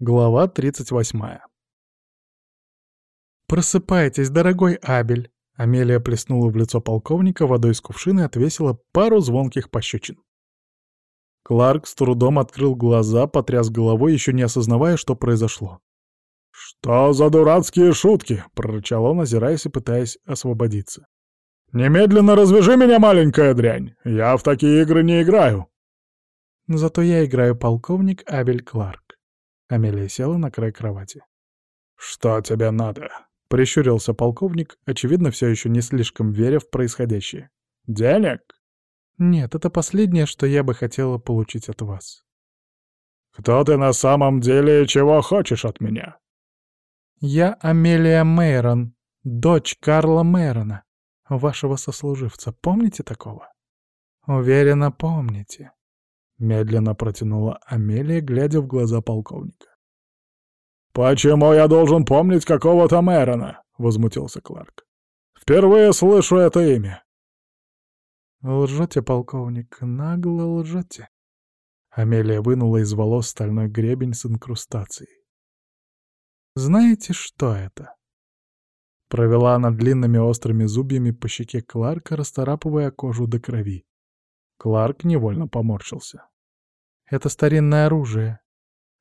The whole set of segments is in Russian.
Глава 38. «Просыпайтесь, дорогой Абель!» Амелия плеснула в лицо полковника водой из кувшина и отвесила пару звонких пощечин. Кларк с трудом открыл глаза, потряс головой, еще не осознавая, что произошло. «Что за дурацкие шутки?» — прорычал он, озираясь и пытаясь освободиться. «Немедленно развяжи меня, маленькая дрянь! Я в такие игры не играю!» «Зато я играю полковник Абель Кларк. Амелия села на край кровати. «Что тебе надо?» — прищурился полковник, очевидно, все еще не слишком веря в происходящее. «Денег?» «Нет, это последнее, что я бы хотела получить от вас». «Кто ты на самом деле и чего хочешь от меня?» «Я Амелия Мейрон, дочь Карла Мейрона, вашего сослуживца. Помните такого?» «Уверена, помните». Медленно протянула Амелия, глядя в глаза полковника. «Почему я должен помнить какого-то Мэрона?» — возмутился Кларк. «Впервые слышу это имя». «Лжете, полковник, нагло лжете». Амелия вынула из волос стальной гребень с инкрустацией. «Знаете, что это?» Провела она длинными острыми зубьями по щеке Кларка, расторапывая кожу до крови. Кларк невольно поморщился. «Это старинное оружие.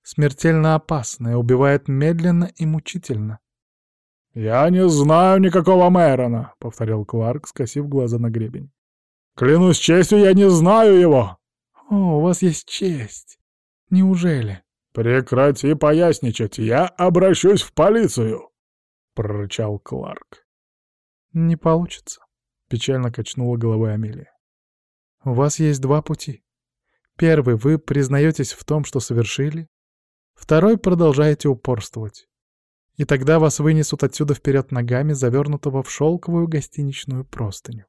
Смертельно опасное, убивает медленно и мучительно». «Я не знаю никакого Мэрона», — повторил Кларк, скосив глаза на гребень. «Клянусь честью, я не знаю его!» «О, у вас есть честь. Неужели?» «Прекрати поясничать, я обращусь в полицию!» — прорычал Кларк. «Не получится», — печально качнула головой Амелия. У вас есть два пути. Первый — вы признаетесь в том, что совершили. Второй — продолжаете упорствовать. И тогда вас вынесут отсюда вперед ногами, завернутого в шелковую гостиничную простыню.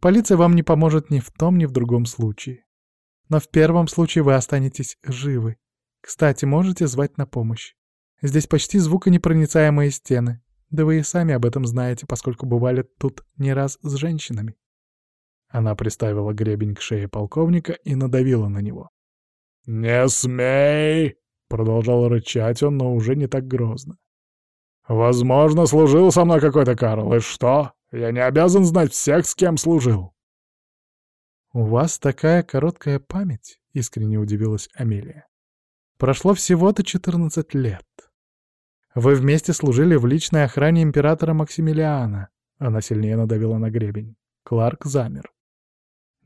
Полиция вам не поможет ни в том, ни в другом случае. Но в первом случае вы останетесь живы. Кстати, можете звать на помощь. Здесь почти звуконепроницаемые стены. Да вы и сами об этом знаете, поскольку бывали тут не раз с женщинами. Она приставила гребень к шее полковника и надавила на него. «Не смей!» — продолжал рычать он, но уже не так грозно. «Возможно, служил со мной какой-то Карл, и что? Я не обязан знать всех, с кем служил». «У вас такая короткая память?» — искренне удивилась Амелия. «Прошло всего-то четырнадцать лет. Вы вместе служили в личной охране императора Максимилиана». Она сильнее надавила на гребень. Кларк замер.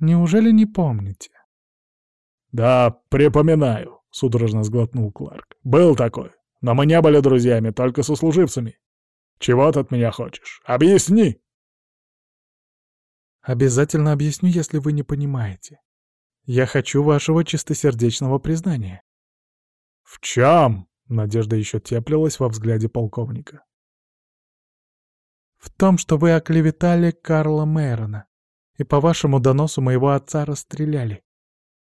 Неужели не помните?» «Да, припоминаю», — судорожно сглотнул Кларк. «Был такой. Но мы не были друзьями, только сослуживцами. Чего ты от меня хочешь? Объясни!» «Обязательно объясню, если вы не понимаете. Я хочу вашего чистосердечного признания». «В чем?» — Надежда еще теплилась во взгляде полковника. «В том, что вы оклеветали Карла Мэрона и по вашему доносу моего отца расстреляли.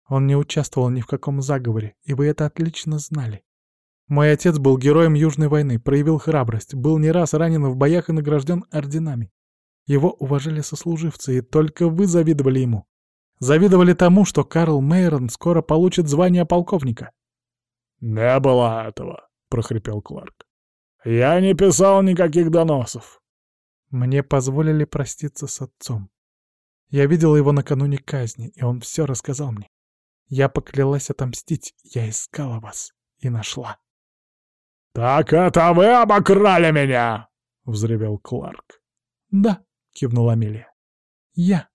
Он не участвовал ни в каком заговоре, и вы это отлично знали. Мой отец был героем Южной войны, проявил храбрость, был не раз ранен в боях и награжден орденами. Его уважали сослуживцы, и только вы завидовали ему. Завидовали тому, что Карл Мейрон скоро получит звание полковника. «Не было этого», — прохрипел Кларк. «Я не писал никаких доносов». Мне позволили проститься с отцом. Я видела его накануне казни, и он все рассказал мне. Я поклялась отомстить, я искала вас и нашла. «Так это вы обокрали меня!» — взревел Кларк. «Да», — кивнула Амелия. «Я.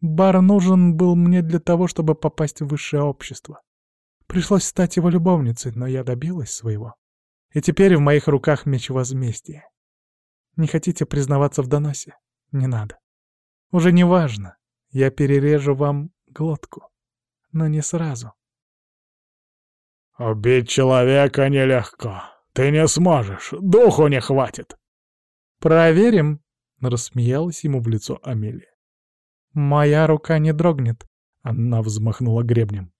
Бар нужен был мне для того, чтобы попасть в высшее общество. Пришлось стать его любовницей, но я добилась своего. И теперь в моих руках меч возмездия. Не хотите признаваться в доносе? Не надо. Уже не важно. Я перережу вам глотку. Но не сразу. «Убить человека нелегко. Ты не сможешь. Духу не хватит». «Проверим», — рассмеялась ему в лицо Амелия. «Моя рука не дрогнет», — она взмахнула гребнем.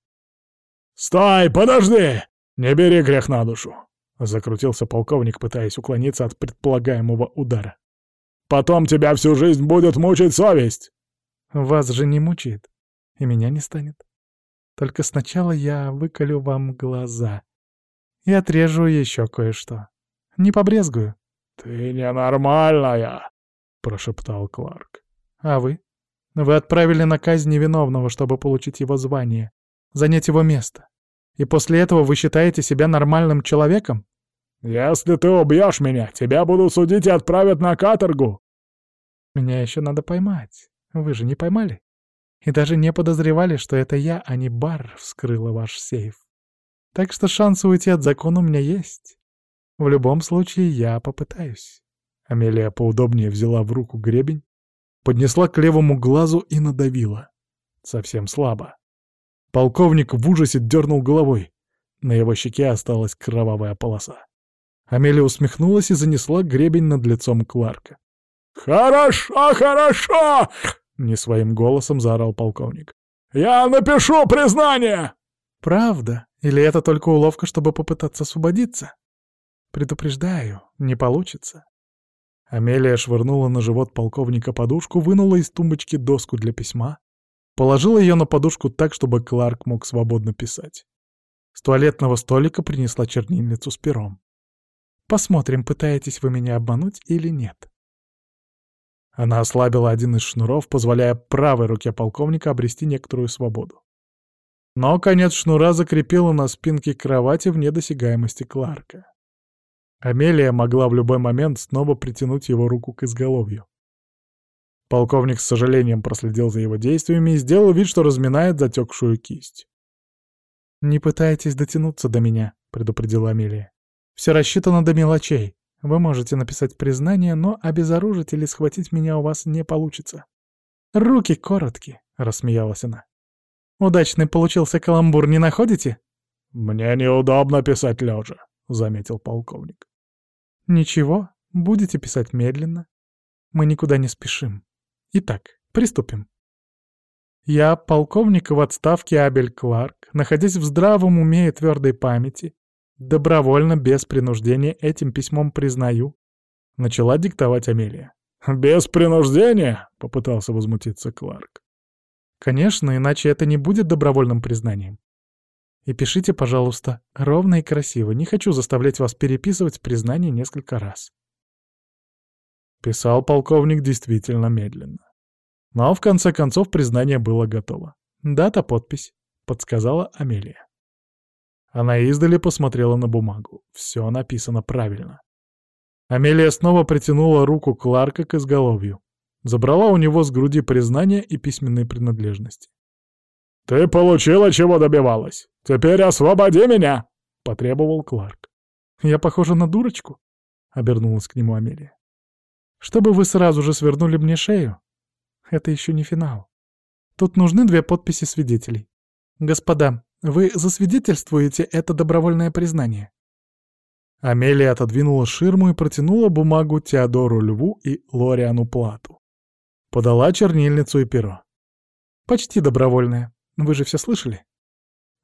«Стой, подожди! Не бери грех на душу!» — закрутился полковник, пытаясь уклониться от предполагаемого удара. Потом тебя всю жизнь будет мучить совесть!» «Вас же не мучает, и меня не станет. Только сначала я выколю вам глаза. И отрежу еще кое-что. Не побрезгую». «Ты ненормальная!» — прошептал Кларк. «А вы? Вы отправили на казнь невиновного, чтобы получить его звание, занять его место. И после этого вы считаете себя нормальным человеком?» «Если ты убьешь меня, тебя будут судить и отправят на каторгу!» «Меня еще надо поймать. Вы же не поймали? И даже не подозревали, что это я, а не бар, вскрыла ваш сейф. Так что шансы уйти от закона у меня есть. В любом случае, я попытаюсь». Амелия поудобнее взяла в руку гребень, поднесла к левому глазу и надавила. Совсем слабо. Полковник в ужасе дернул головой. На его щеке осталась кровавая полоса. Амелия усмехнулась и занесла гребень над лицом Кларка. «Хорошо, хорошо!» — не своим голосом заорал полковник. «Я напишу признание!» «Правда? Или это только уловка, чтобы попытаться освободиться?» «Предупреждаю, не получится». Амелия швырнула на живот полковника подушку, вынула из тумбочки доску для письма, положила ее на подушку так, чтобы Кларк мог свободно писать. С туалетного столика принесла чернильницу с пером. Посмотрим, пытаетесь вы меня обмануть или нет. Она ослабила один из шнуров, позволяя правой руке полковника обрести некоторую свободу. Но конец шнура закрепила на спинке кровати в недосягаемости Кларка. Амелия могла в любой момент снова притянуть его руку к изголовью. Полковник с сожалением проследил за его действиями и сделал вид, что разминает затекшую кисть. «Не пытайтесь дотянуться до меня», — предупредила Амелия. Все рассчитано до мелочей. Вы можете написать признание, но обезоружить или схватить меня у вас не получится. Руки короткие, рассмеялась она. Удачный получился каламбур, не находите? Мне неудобно писать лежа, заметил полковник. Ничего, будете писать медленно. Мы никуда не спешим. Итак, приступим. Я, полковник в отставке Абель Кларк, находясь в здравом уме и твердой памяти, Добровольно, без принуждения, этим письмом признаю. Начала диктовать Амелия. «Без принуждения?» — попытался возмутиться Кларк. «Конечно, иначе это не будет добровольным признанием. И пишите, пожалуйста, ровно и красиво. Не хочу заставлять вас переписывать признание несколько раз». Писал полковник действительно медленно. Но в конце концов признание было готово. «Дата, подпись», — подсказала Амелия. Она издали посмотрела на бумагу. Все написано правильно. Амелия снова притянула руку Кларка к изголовью. Забрала у него с груди признания и письменные принадлежности. «Ты получила, чего добивалась! Теперь освободи меня!» — потребовал Кларк. «Я похожа на дурочку?» — обернулась к нему Амелия. «Чтобы вы сразу же свернули мне шею? Это еще не финал. Тут нужны две подписи свидетелей. Господа, вы засвидетельствуете это добровольное признание?» Амелия отодвинула ширму и протянула бумагу Теодору Льву и Лориану Плату. Подала чернильницу и перо. «Почти добровольное. Вы же все слышали?»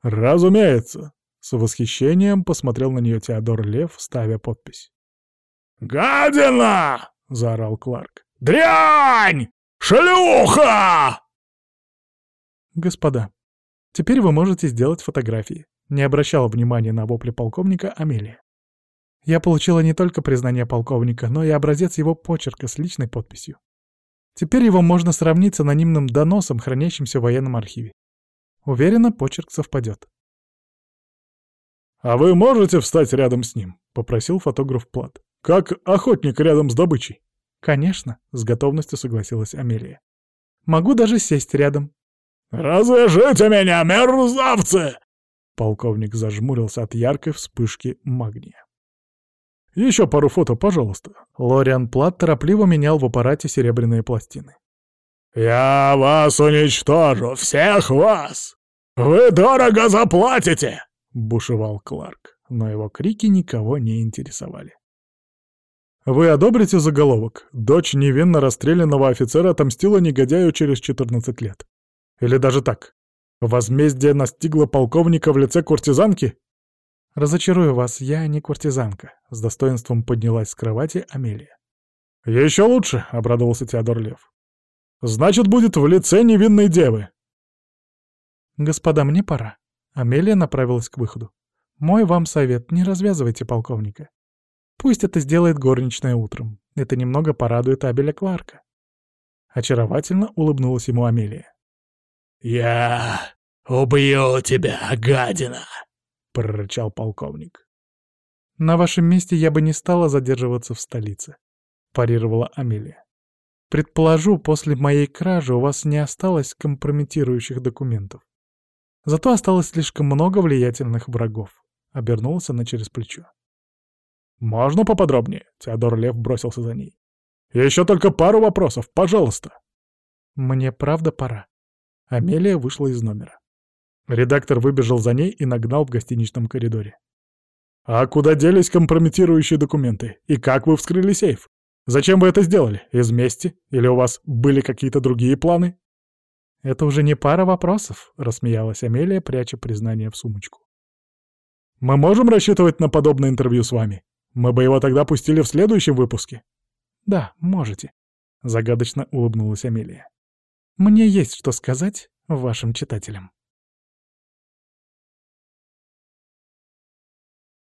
«Разумеется!» — с восхищением посмотрел на нее Теодор Лев, ставя подпись. «Гадина!» — заорал Кларк. «Дрянь! Шлюха!» «Господа, Теперь вы можете сделать фотографии. Не обращала внимания на вопли полковника Амелия. Я получила не только признание полковника, но и образец его почерка с личной подписью. Теперь его можно сравнить с анонимным доносом, хранящимся в военном архиве. Уверена, почерк совпадет. «А вы можете встать рядом с ним?» — попросил фотограф Плат. «Как охотник рядом с добычей». «Конечно», — с готовностью согласилась Амелия. «Могу даже сесть рядом. «Развяжите меня, мерзавцы!» Полковник зажмурился от яркой вспышки магния. «Еще пару фото, пожалуйста». Лориан Плат торопливо менял в аппарате серебряные пластины. «Я вас уничтожу, всех вас! Вы дорого заплатите!» — бушевал Кларк, но его крики никого не интересовали. «Вы одобрите заголовок? Дочь невинно расстрелянного офицера отомстила негодяю через 14 лет. Или даже так. Возмездие настигло полковника в лице куртизанки? Разочарую вас, я не куртизанка. С достоинством поднялась с кровати Амелия. Еще лучше, обрадовался Теодор Лев. Значит, будет в лице невинной девы. Господа, мне пора. Амелия направилась к выходу. Мой вам совет — не развязывайте полковника. Пусть это сделает горничная утром. Это немного порадует Абеля Кларка. Очаровательно улыбнулась ему Амелия. «Я убью тебя, гадина!» — прорычал полковник. «На вашем месте я бы не стала задерживаться в столице», — парировала Амелия. «Предположу, после моей кражи у вас не осталось компрометирующих документов. Зато осталось слишком много влиятельных врагов», — обернулась она через плечо. «Можно поподробнее?» — Теодор Лев бросился за ней. «Еще только пару вопросов, пожалуйста!» «Мне правда пора». Амелия вышла из номера. Редактор выбежал за ней и нагнал в гостиничном коридоре. «А куда делись компрометирующие документы? И как вы вскрыли сейф? Зачем вы это сделали? Из мести? Или у вас были какие-то другие планы?» «Это уже не пара вопросов», — рассмеялась Амелия, пряча признание в сумочку. «Мы можем рассчитывать на подобное интервью с вами? Мы бы его тогда пустили в следующем выпуске». «Да, можете», — загадочно улыбнулась Амелия. «Мне есть что сказать вашим читателям».